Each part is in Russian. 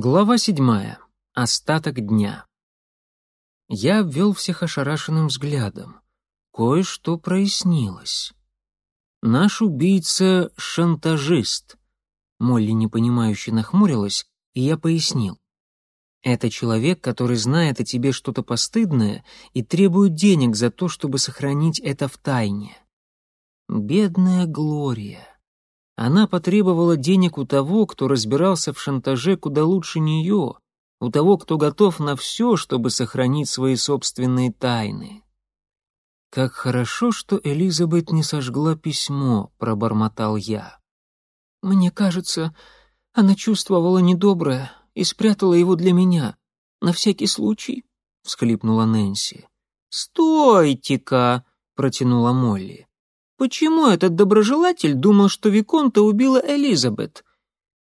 Глава седьмая. Остаток дня. Я обвел всех ошарашенным взглядом. Кое-что прояснилось. Наш убийца — шантажист. Молли непонимающе нахмурилась, и я пояснил. Это человек, который знает о тебе что-то постыдное и требует денег за то, чтобы сохранить это в тайне. Бедная Глория. Она потребовала денег у того, кто разбирался в шантаже куда лучше нее, у того, кто готов на все, чтобы сохранить свои собственные тайны. «Как хорошо, что Элизабет не сожгла письмо», — пробормотал я. «Мне кажется, она чувствовала недоброе и спрятала его для меня, на всякий случай», — всхлипнула Нэнси. «Стойте-ка!» — протянула Молли. «Почему этот доброжелатель думал, что Виконта убила Элизабет?»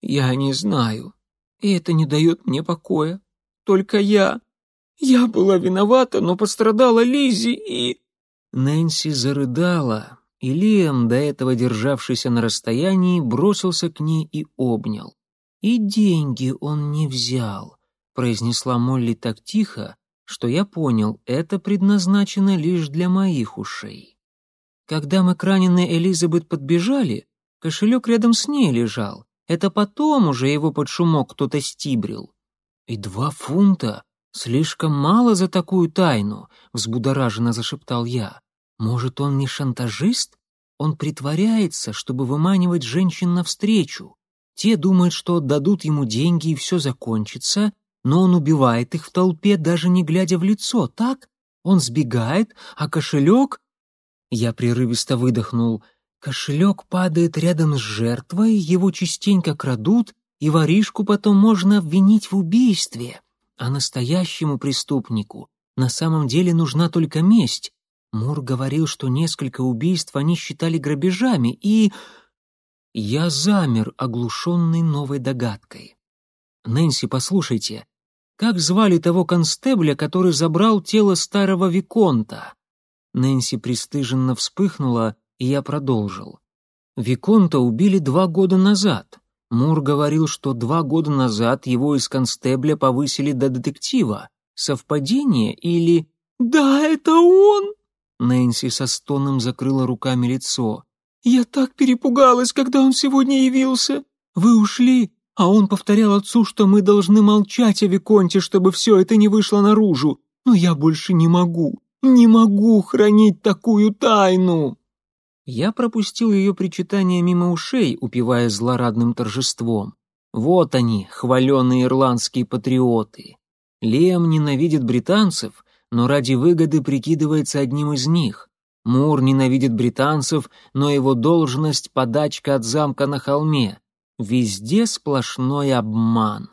«Я не знаю, и это не дает мне покоя. Только я... Я была виновата, но пострадала Лизи и...» Нэнси зарыдала, и Лиам, до этого державшийся на расстоянии, бросился к ней и обнял. «И деньги он не взял», — произнесла Молли так тихо, что я понял, это предназначено лишь для моих ушей. Когда мы к раненой Элизабет подбежали, кошелек рядом с ней лежал. Это потом уже его под шумок кто-то стибрил. И два фунта слишком мало за такую тайну, взбудораженно зашептал я. Может, он не шантажист? Он притворяется, чтобы выманивать женщин навстречу. Те думают, что отдадут ему деньги и все закончится, но он убивает их в толпе, даже не глядя в лицо, так? Он сбегает, а кошелек... Я прерывисто выдохнул. Кошелек падает рядом с жертвой, его частенько крадут, и воришку потом можно обвинить в убийстве. А настоящему преступнику на самом деле нужна только месть. Мур говорил, что несколько убийств они считали грабежами, и... Я замер, оглушенный новой догадкой. «Нэнси, послушайте, как звали того констебля, который забрал тело старого Виконта?» Нэнси пристыженно вспыхнула, и я продолжил. «Виконта убили два года назад. Мур говорил, что два года назад его из констебля повысили до детектива. Совпадение или...» «Да, это он!» Нэнси со стоном закрыла руками лицо. «Я так перепугалась, когда он сегодня явился. Вы ушли, а он повторял отцу, что мы должны молчать о Виконте, чтобы все это не вышло наружу. Но я больше не могу, не могу хранить такую тайну!» Я пропустил ее причитание мимо ушей, упивая злорадным торжеством. Вот они, хваленные ирландские патриоты. Лем ненавидит британцев, но ради выгоды прикидывается одним из них. Мур ненавидит британцев, но его должность — подачка от замка на холме. Везде сплошной обман.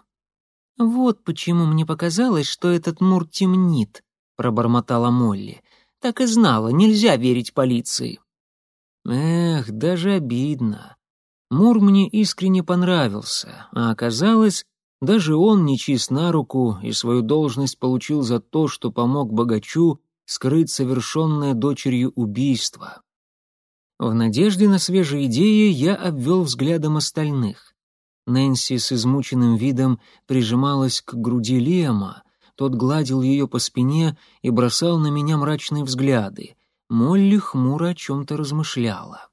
«Вот почему мне показалось, что этот Мур темнит», — пробормотала Молли. «Так и знала, нельзя верить полиции». Эх, даже обидно. Мур мне искренне понравился, а оказалось, даже он не чист на руку и свою должность получил за то, что помог богачу скрыть совершенное дочерью убийство. В надежде на свежие идеи я обвел взглядом остальных. Нэнси с измученным видом прижималась к груди Лема, тот гладил ее по спине и бросал на меня мрачные взгляды. Молли хмуро о чем-то размышляла.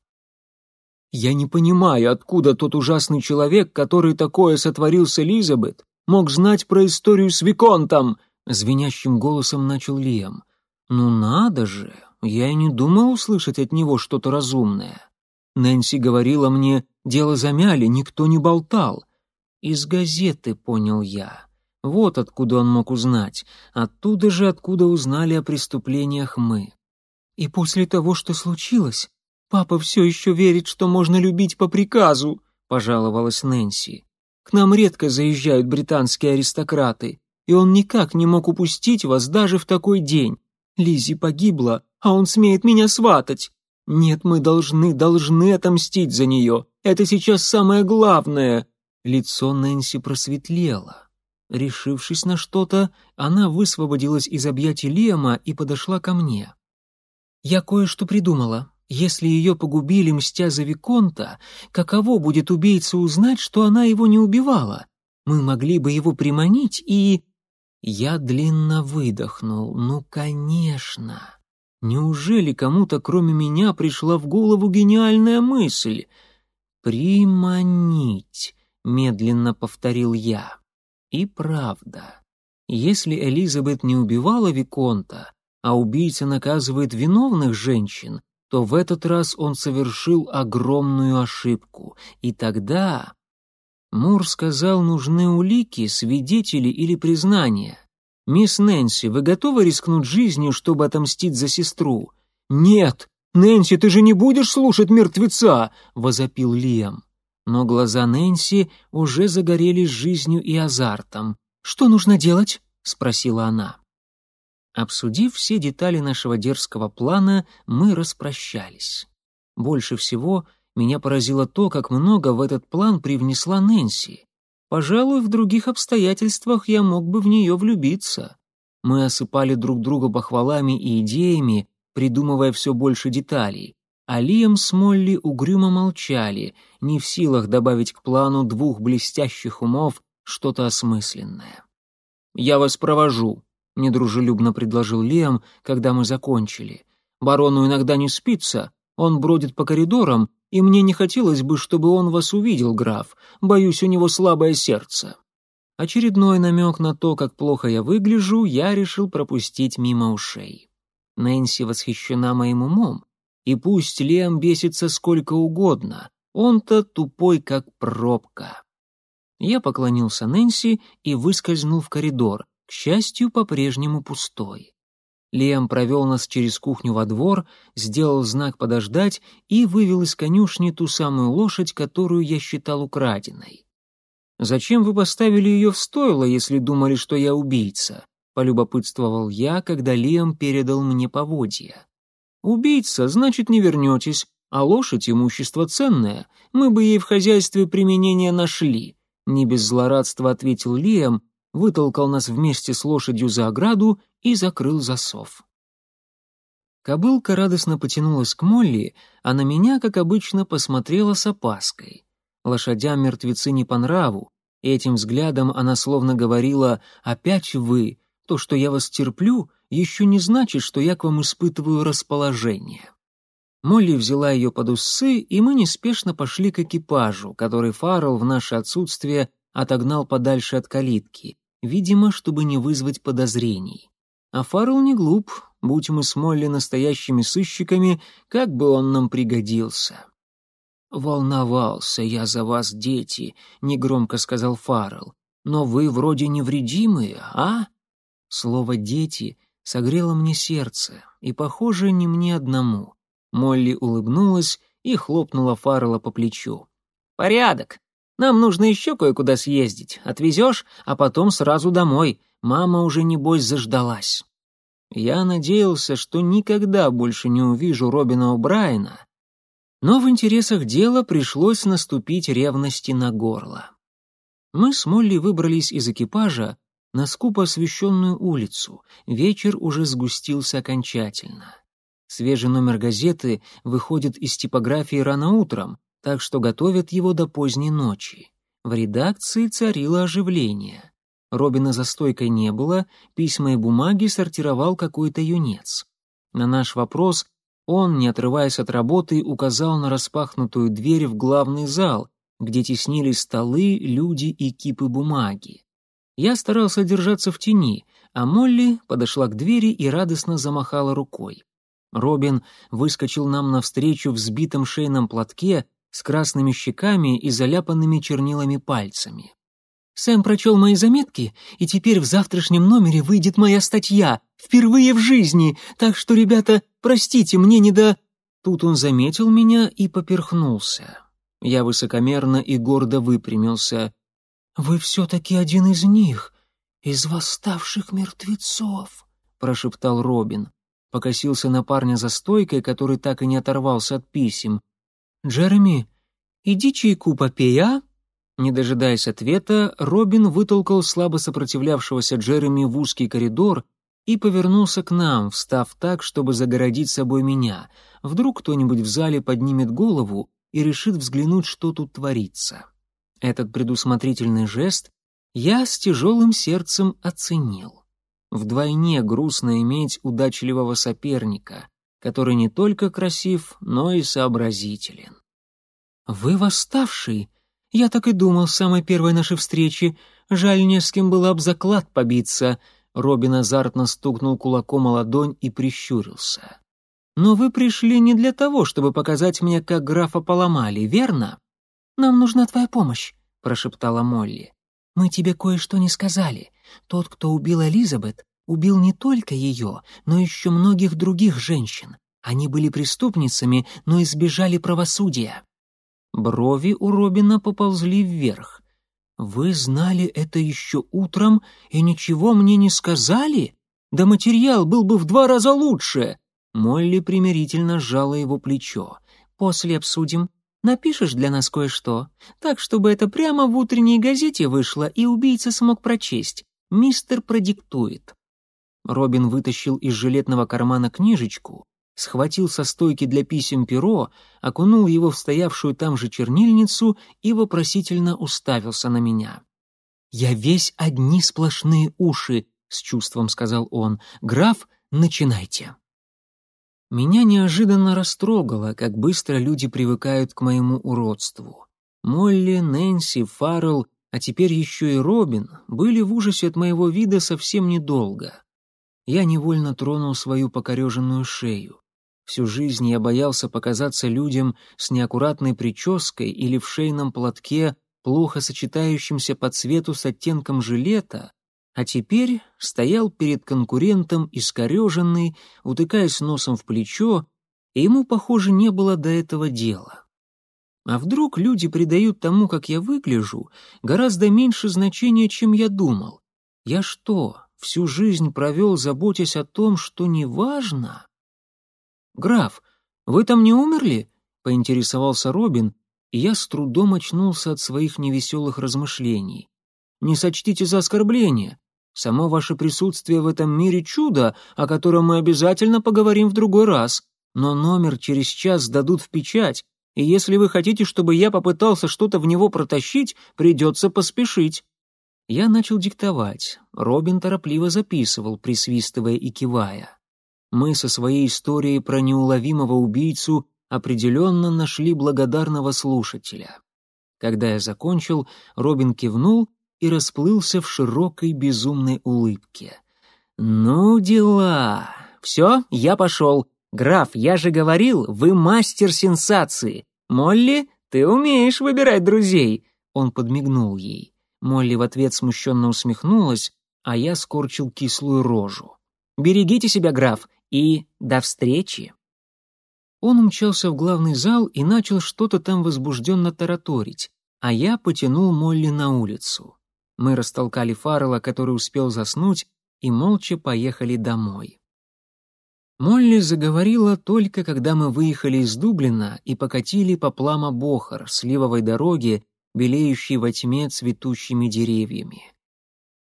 «Я не понимаю, откуда тот ужасный человек, который такое сотворил с Элизабет, мог знать про историю с Виконтом!» — звенящим голосом начал Лиам. «Ну надо же! Я и не думал услышать от него что-то разумное. Нэнси говорила мне, дело замяли, никто не болтал. Из газеты, понял я. Вот откуда он мог узнать. Оттуда же, откуда узнали о преступлениях мы. И после того, что случилось, папа все еще верит, что можно любить по приказу, пожаловалась Нэнси. К нам редко заезжают британские аристократы, и он никак не мог упустить вас даже в такой день. Лизи погибла, а он смеет меня сватать. Нет, мы должны, должны отомстить за нее. Это сейчас самое главное. Лицо Нэнси просветлело. Решившись на что-то, она высвободилась из объятий Лема и подошла ко мне. «Я кое-что придумала. Если ее погубили, мстя за Виконта, каково будет убийце узнать, что она его не убивала? Мы могли бы его приманить и...» Я длинно выдохнул. «Ну, конечно!» Неужели кому-то, кроме меня, пришла в голову гениальная мысль? «Приманить», — медленно повторил я. И правда, если Элизабет не убивала Виконта, а убийца наказывает виновных женщин, то в этот раз он совершил огромную ошибку. И тогда... Мур сказал, нужны улики, свидетели или признания. «Мисс Нэнси, вы готовы рискнуть жизнью, чтобы отомстить за сестру?» «Нет! Нэнси, ты же не будешь слушать мертвеца!» — возопил Лиам. Но глаза Нэнси уже загорелись жизнью и азартом. «Что нужно делать?» — спросила она. Обсудив все детали нашего дерзкого плана, мы распрощались. Больше всего меня поразило то, как много в этот план привнесла Нэнси. Пожалуй, в других обстоятельствах я мог бы в нее влюбиться. Мы осыпали друг друга похвалами и идеями, придумывая все больше деталей. А Лиам с Молли угрюмо молчали, не в силах добавить к плану двух блестящих умов что-то осмысленное. «Я вас провожу», — недружелюбно предложил Лиам, когда мы закончили. «Барону иногда не спится, он бродит по коридорам, и мне не хотелось бы, чтобы он вас увидел, граф. Боюсь, у него слабое сердце». Очередной намек на то, как плохо я выгляжу, я решил пропустить мимо ушей. Нэнси восхищена моим умом, и пусть Лем бесится сколько угодно, он-то тупой, как пробка. Я поклонился Нэнси и выскользнул в коридор, к счастью, по-прежнему пустой. Лиам провел нас через кухню во двор, сделал знак подождать и вывел из конюшни ту самую лошадь, которую я считал украденной. «Зачем вы поставили ее в стойло, если думали, что я убийца?» — полюбопытствовал я, когда Лиам передал мне поводья. «Убийца, значит, не вернетесь, а лошадь — имущество ценное, мы бы ей в хозяйстве применение нашли», — не без злорадства ответил Лиам, вытолкал нас вместе с лошадью за ограду и закрыл засов. Кобылка радостно потянулась к Молли, а на меня, как обычно, посмотрела с опаской. Лошадям мертвецы не по нраву, и этим взглядом она словно говорила «Опять вы, то, что я вас терплю, еще не значит, что я к вам испытываю расположение». Молли взяла ее под усы, и мы неспешно пошли к экипажу, который Фаррелл в наше отсутствие отогнал подальше от калитки, видимо, чтобы не вызвать подозрений. А Фаррелл не глуп, будь мы с Молли настоящими сыщиками, как бы он нам пригодился. «Волновался я за вас, дети», — негромко сказал Фаррелл. «Но вы вроде невредимые, а?» Слово «дети» согрело мне сердце, и, похоже, не мне одному. Молли улыбнулась и хлопнула Фаррелла по плечу. «Порядок. Нам нужно еще кое-куда съездить. Отвезешь, а потом сразу домой. Мама уже, небось, заждалась. Я надеялся, что никогда больше не увижу Робина О'Брайена, но в интересах дела пришлось наступить ревности на горло. Мы с Молли выбрались из экипажа на скупо освещенную улицу. Вечер уже сгустился окончательно. Свежий номер газеты выходит из типографии рано утром, так что готовят его до поздней ночи. В редакции царило оживление. Робина за стойкой не было, письма и бумаги сортировал какой-то юнец. На наш вопрос он, не отрываясь от работы, указал на распахнутую дверь в главный зал, где теснились столы, люди и кипы бумаги. Я старался держаться в тени, а Молли подошла к двери и радостно замахала рукой. Робин выскочил нам навстречу в сбитом шейном платке с красными щеками и заляпанными чернилами пальцами. Сэм прочел мои заметки, и теперь в завтрашнем номере выйдет моя статья, впервые в жизни, так что, ребята, простите, мне не до...» Тут он заметил меня и поперхнулся. Я высокомерно и гордо выпрямился. «Вы все-таки один из них, из восставших мертвецов», — прошептал Робин. Покосился на парня за стойкой, который так и не оторвался от писем. «Джереми, иди чайку попей, а?» Не дожидаясь ответа, Робин вытолкал слабо сопротивлявшегося Джереми в узкий коридор и повернулся к нам, встав так, чтобы загородить собой меня. Вдруг кто-нибудь в зале поднимет голову и решит взглянуть, что тут творится. Этот предусмотрительный жест я с тяжелым сердцем оценил. Вдвойне грустно иметь удачливого соперника, который не только красив, но и сообразителен. «Вы восставший? Я так и думал с самой первой нашей встречи. Жаль, не с кем было об заклад побиться». Робин азартно стукнул кулаком о ладонь и прищурился. «Но вы пришли не для того, чтобы показать мне, как графа поломали, верно?» «Нам нужна твоя помощь», — прошептала Молли. «Мы тебе кое-что не сказали. Тот, кто убил Элизабет, убил не только ее, но еще многих других женщин. Они были преступницами, но избежали правосудия». Брови у Робина поползли вверх. «Вы знали это еще утром и ничего мне не сказали? Да материал был бы в два раза лучше!» Молли примирительно сжала его плечо. «После обсудим. Напишешь для нас кое-что, так, чтобы это прямо в утренней газете вышло и убийца смог прочесть. Мистер продиктует». Робин вытащил из жилетного кармана книжечку, схватил со стойки для писем перо, окунул его в стоявшую там же чернильницу и вопросительно уставился на меня. «Я весь одни сплошные уши», — с чувством сказал он. «Граф, начинайте». Меня неожиданно растрогало, как быстро люди привыкают к моему уродству. Молли, Нэнси, Фаррелл, а теперь еще и Робин были в ужасе от моего вида совсем недолго. Я невольно тронул свою покореженную шею. Всю жизнь я боялся показаться людям с неаккуратной прической или в шейном платке, плохо сочетающимся по цвету с оттенком жилета, а теперь стоял перед конкурентом искореженный, утыкаясь носом в плечо, и ему, похоже, не было до этого дела. А вдруг люди придают тому, как я выгляжу, гораздо меньше значения, чем я думал? Я что, всю жизнь провел, заботясь о том, что не важно? «Граф, вы там не умерли?» — поинтересовался Робин, и я с трудом очнулся от своих невеселых размышлений. «Не сочтите за оскорбление. Само ваше присутствие в этом мире чудо, о котором мы обязательно поговорим в другой раз. Но номер через час сдадут в печать, и если вы хотите, чтобы я попытался что-то в него протащить, придется поспешить». Я начал диктовать. Робин торопливо записывал, присвистывая и кивая. Мы со своей историей про неуловимого убийцу определенно нашли благодарного слушателя. Когда я закончил, Робин кивнул и расплылся в широкой безумной улыбке. «Ну, дела! Все, я пошел. Граф, я же говорил, вы мастер сенсации. Молли, ты умеешь выбирать друзей!» Он подмигнул ей. Молли в ответ смущенно усмехнулась, а я скорчил кислую рожу. «Берегите себя, граф, и до встречи!» Он умчался в главный зал и начал что-то там возбужденно тараторить, а я потянул Молли на улицу. Мы растолкали Фаррелла, который успел заснуть, и молча поехали домой. Молли заговорила только когда мы выехали из Дублина и покатили по Плама-Бохар, сливовой дороге, белеющей во тьме цветущими деревьями.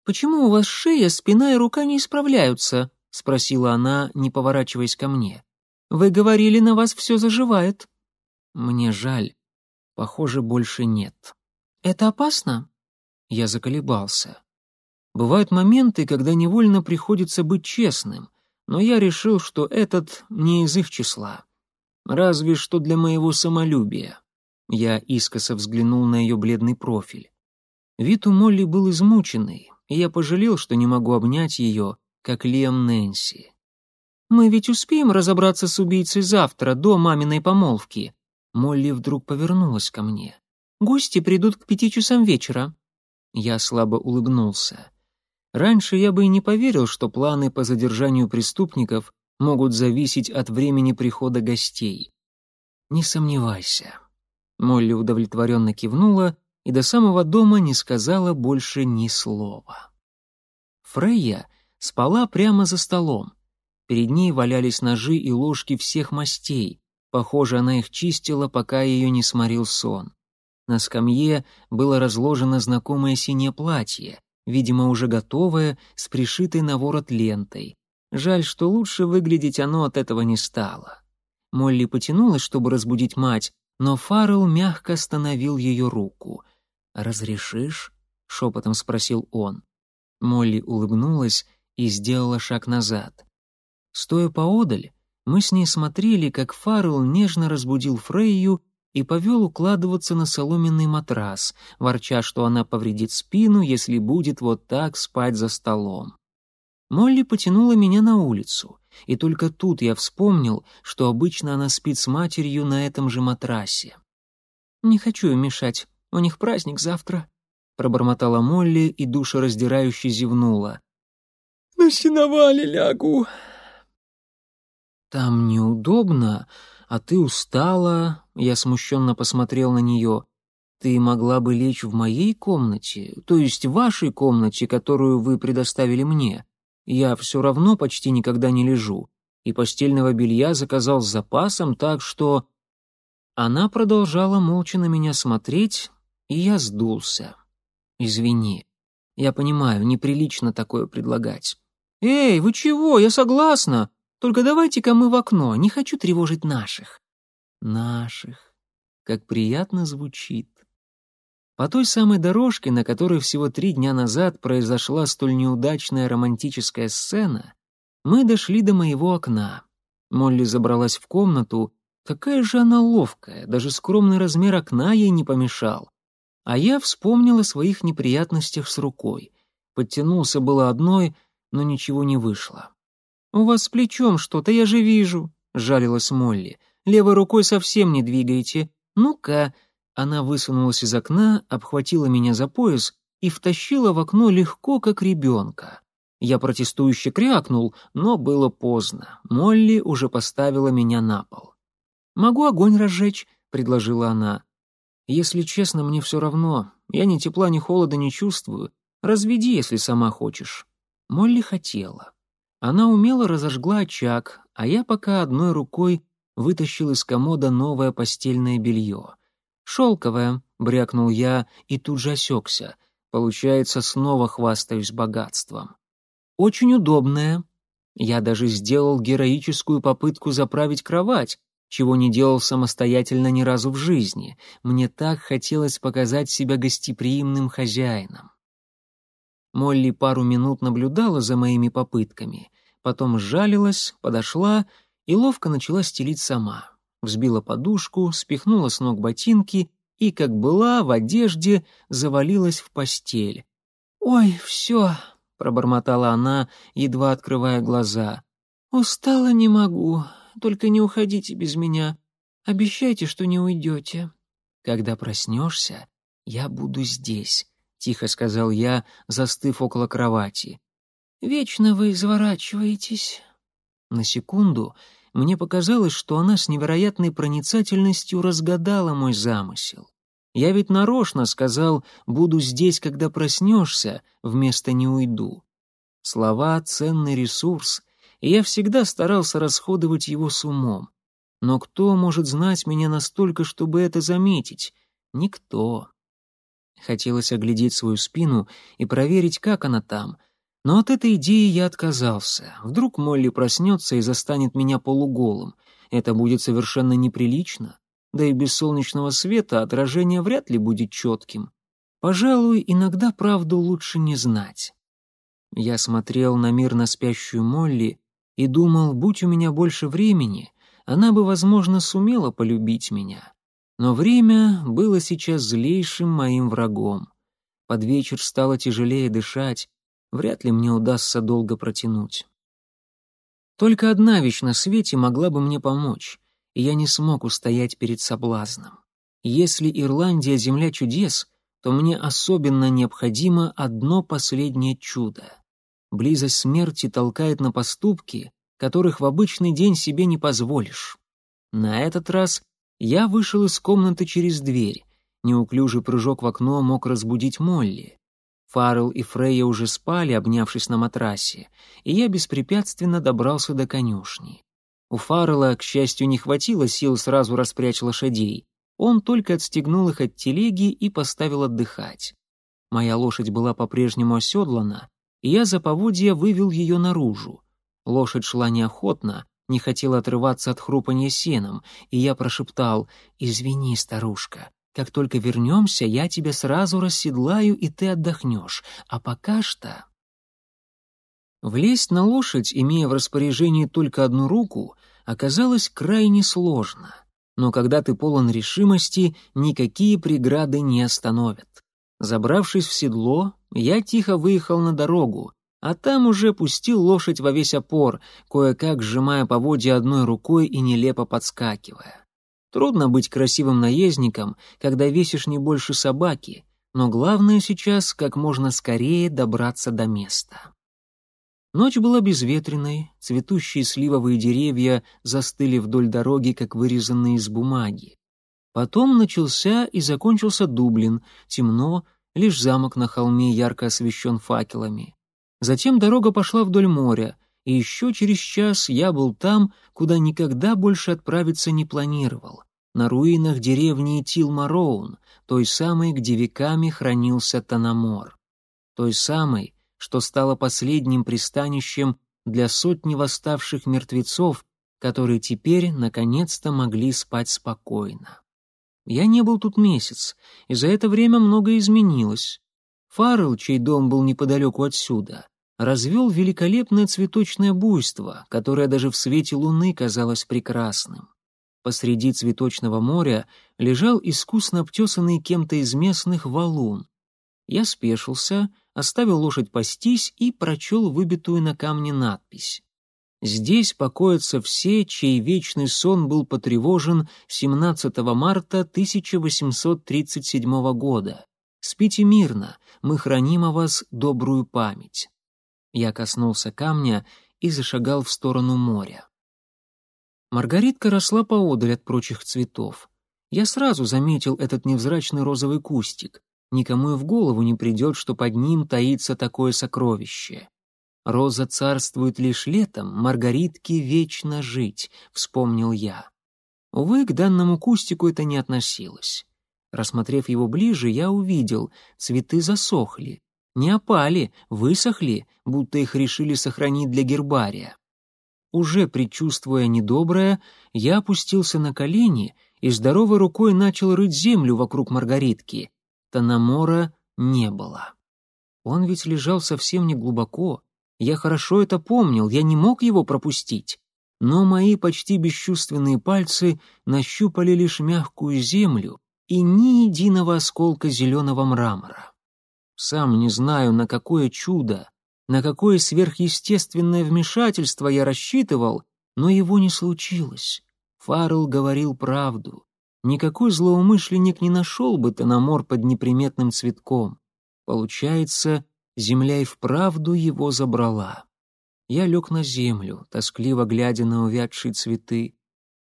«Почему у вас шея, спина и рука не исправляются?» — спросила она, не поворачиваясь ко мне. «Вы говорили, на вас все заживает». «Мне жаль. Похоже, больше нет». «Это опасно?» Я заколебался. Бывают моменты, когда невольно приходится быть честным, но я решил, что этот не из их числа. Разве что для моего самолюбия. Я искоса взглянул на ее бледный профиль. Вид у Молли был измученный, и я пожалел, что не могу обнять ее, как Лиам Нэнси. «Мы ведь успеем разобраться с убийцей завтра, до маминой помолвки». Молли вдруг повернулась ко мне. «Гости придут к пяти часам вечера. Я слабо улыбнулся. Раньше я бы и не поверил, что планы по задержанию преступников могут зависеть от времени прихода гостей. Не сомневайся. Молли удовлетворенно кивнула и до самого дома не сказала больше ни слова. Фрейя спала прямо за столом. Перед ней валялись ножи и ложки всех мастей. Похоже, она их чистила, пока ее не сморил сон. На скамье было разложено знакомое синее платье, видимо, уже готовое, с пришитой на ворот лентой. Жаль, что лучше выглядеть оно от этого не стало. Молли потянулась, чтобы разбудить мать, но Фаррелл мягко остановил ее руку. «Разрешишь?» — шепотом спросил он. Молли улыбнулась и сделала шаг назад. Стоя поодаль, мы с ней смотрели, как Фаррелл нежно разбудил Фрейю и повел укладываться на соломенный матрас, ворча, что она повредит спину, если будет вот так спать за столом. Молли потянула меня на улицу, и только тут я вспомнил, что обычно она спит с матерью на этом же матрасе. «Не хочу им мешать, у них праздник завтра», — пробормотала Молли и душераздирающе зевнула. «На сеновале лягу». «Там неудобно, а ты устала», — я смущенно посмотрел на нее. «Ты могла бы лечь в моей комнате, то есть в вашей комнате, которую вы предоставили мне. Я все равно почти никогда не лежу, и постельного белья заказал с запасом, так что...» Она продолжала молча на меня смотреть, и я сдулся. «Извини. Я понимаю, неприлично такое предлагать». «Эй, вы чего? Я согласна. Только давайте-ка мы в окно, не хочу тревожить наших». «Наших. Как приятно звучит». По той самой дорожке, на которой всего три дня назад произошла столь неудачная романтическая сцена, мы дошли до моего окна. Молли забралась в комнату. Какая же она ловкая, даже скромный размер окна ей не помешал. А я вспомнил о своих неприятностях с рукой. Подтянулся было одной, но ничего не вышло. «У вас с плечом что-то, я же вижу», — жалилась Молли. «Левой рукой совсем не двигаете. Ну-ка». Она высунулась из окна, обхватила меня за пояс и втащила в окно легко, как ребенка. Я протестующе крякнул, но было поздно. Молли уже поставила меня на пол. «Могу огонь разжечь», — предложила она. Если честно, мне все равно. Я ни тепла, ни холода не чувствую. Разведи, если сама хочешь». Молли хотела. Она умело разожгла очаг, а я пока одной рукой вытащил из комода новое постельное белье. «Шелковое», — брякнул я и тут же осекся. Получается, снова хвастаюсь богатством. «Очень удобное». Я даже сделал героическую попытку заправить кровать, чего не делал самостоятельно ни разу в жизни. Мне так хотелось показать себя гостеприимным хозяином. Молли пару минут наблюдала за моими попытками, потом сжалилась, подошла и ловко начала стелить сама. Взбила подушку, спихнула с ног ботинки и, как была, в одежде завалилась в постель. «Ой, все», — пробормотала она, едва открывая глаза. «Устала не могу, только не уходите без меня. Обещайте, что не уйдете». «Когда проснешься, я буду здесь», — тихо сказал я, застыв около кровати. «Вечно вы изворачиваетесь». На секунду мне показалось, что она с невероятной проницательностью разгадала мой замысел. Я ведь нарочно сказал «буду здесь, когда проснешься», вместо «не уйду». Слова — ценный ресурс, и я всегда старался расходовать его с умом. Но кто может знать меня настолько, чтобы это заметить? Никто. Хотелось оглядеть свою спину и проверить, как она там. Но от этой идеи я отказался. Вдруг Молли проснется и застанет меня полуголым. Это будет совершенно неприлично. Да и без солнечного света отражение вряд ли будет четким. Пожалуй, иногда правду лучше не знать. Я смотрел на мирно спящую Молли и думал, будь у меня больше времени, она бы, возможно, сумела полюбить меня. Но время было сейчас злейшим моим врагом. Под вечер стало тяжелее дышать, вряд ли мне удастся долго протянуть. Только одна вещь на свете могла бы мне помочь, и я не смог устоять перед соблазном. Если Ирландия — земля чудес, то мне особенно необходимо одно последнее чудо. Близость смерти толкает на поступки, которых в обычный день себе не позволишь. На этот раз я вышел из комнаты через дверь. Неуклюжий прыжок в окно мог разбудить Молли. Фаррелл и Фрейя уже спали, обнявшись на матрасе, и я беспрепятственно добрался до конюшни. У Фаррелла, к счастью, не хватило сил сразу распрячь лошадей. Он только отстегнул их от телеги и поставил отдыхать. Моя лошадь была по-прежнему оседлана, и я за поводья вывел ее наружу. Лошадь шла неохотно, не хотела отрываться от хрупанья сеном, и я прошептал «Извини, старушка, Как только вернемся, я тебя сразу расседлаю, и ты отдохнешь. А пока что...» Влезть на лошадь, имея в распоряжении только одну руку, оказалось крайне сложно. Но когда ты полон решимости, никакие преграды не остановят. Забравшись в седло, я тихо выехал на дорогу, а там уже пустил лошадь во весь опор, кое-как сжимая поводья одной рукой и нелепо подскакивая. Трудно быть красивым наездником, когда весишь не больше собаки, но главное сейчас как можно скорее добраться до места. Ночь была безветренной, цветущие сливовые деревья застыли вдоль дороги, как вырезанные из бумаги. Потом начался и закончился Дублин, темно, лишь замок на холме ярко освещен факелами. Затем дорога пошла вдоль моря, и еще через час я был там, куда никогда больше отправиться не планировал, на руинах деревни Тилмароун, той самой, где веками хранился Танамор. Той самой, что стало последним пристанищем для сотни восставших мертвецов, которые теперь, наконец-то, могли спать спокойно. Я не был тут месяц, и за это время многое изменилось. Фаррелл, чей дом был неподалеку отсюда, развел великолепное цветочное буйство, которое даже в свете луны казалось прекрасным. Посреди цветочного моря лежал искусно обтесанный кем-то из местных валун. Я спешился — оставил лошадь пастись и прочел выбитую на камне надпись. Здесь покоятся все, чей вечный сон был потревожен 17 марта 1837 года. Спите мирно, мы храним о вас добрую память. Я коснулся камня и зашагал в сторону моря. Маргаритка росла поодаль от прочих цветов. Я сразу заметил этот невзрачный розовый кустик никому и в голову не придет, что под ним таится такое сокровище. «Роза царствует лишь летом, маргаритке вечно жить», — вспомнил я. Увы, к данному кустику это не относилось. Рассмотрев его ближе, я увидел, цветы засохли. Не опали, высохли, будто их решили сохранить для гербария. Уже предчувствуя недоброе, я опустился на колени и здоровой рукой начал рыть землю вокруг маргаритки, Танамора не было. Он ведь лежал совсем не глубоко. Я хорошо это помнил, я не мог его пропустить. Но мои почти бесчувственные пальцы нащупали лишь мягкую землю и ни единого осколка зеленого мрамора. Сам не знаю, на какое чудо, на какое сверхъестественное вмешательство я рассчитывал, но его не случилось. Фаррелл говорил правду. Никакой злоумышленник не нашел бы Тономор под неприметным цветком. Получается, земля и вправду его забрала. Я лег на землю, тоскливо глядя на увядшие цветы.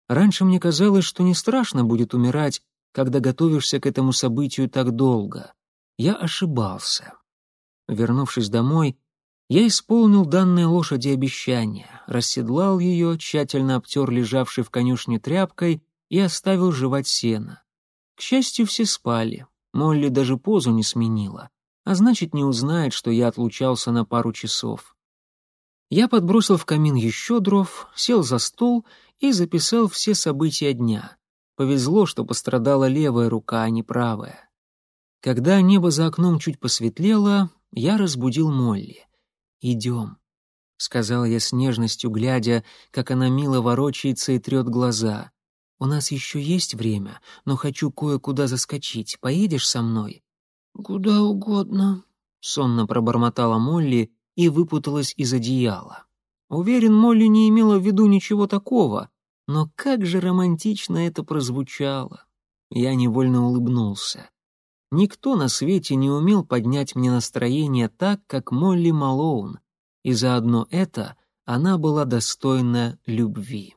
Раньше мне казалось, что не страшно будет умирать, когда готовишься к этому событию так долго. Я ошибался. Вернувшись домой, я исполнил данное лошади обещание, расседлал ее, тщательно обтер лежавшей в конюшне тряпкой и оставил жевать сено. К счастью, все спали. Молли даже позу не сменила, а значит, не узнает, что я отлучался на пару часов. Я подбросил в камин еще дров, сел за стол и записал все события дня. Повезло, что пострадала левая рука, а не правая. Когда небо за окном чуть посветлело, я разбудил Молли. «Идем», — сказал я с нежностью, глядя, как она мило ворочается и трет глаза. У нас еще есть время, но хочу кое-куда заскочить. Поедешь со мной?» «Куда угодно», — сонно пробормотала Молли и выпуталась из одеяла. Уверен, Молли не имела в виду ничего такого, но как же романтично это прозвучало. Я невольно улыбнулся. Никто на свете не умел поднять мне настроение так, как Молли Малоун, и заодно это она была достойна любви.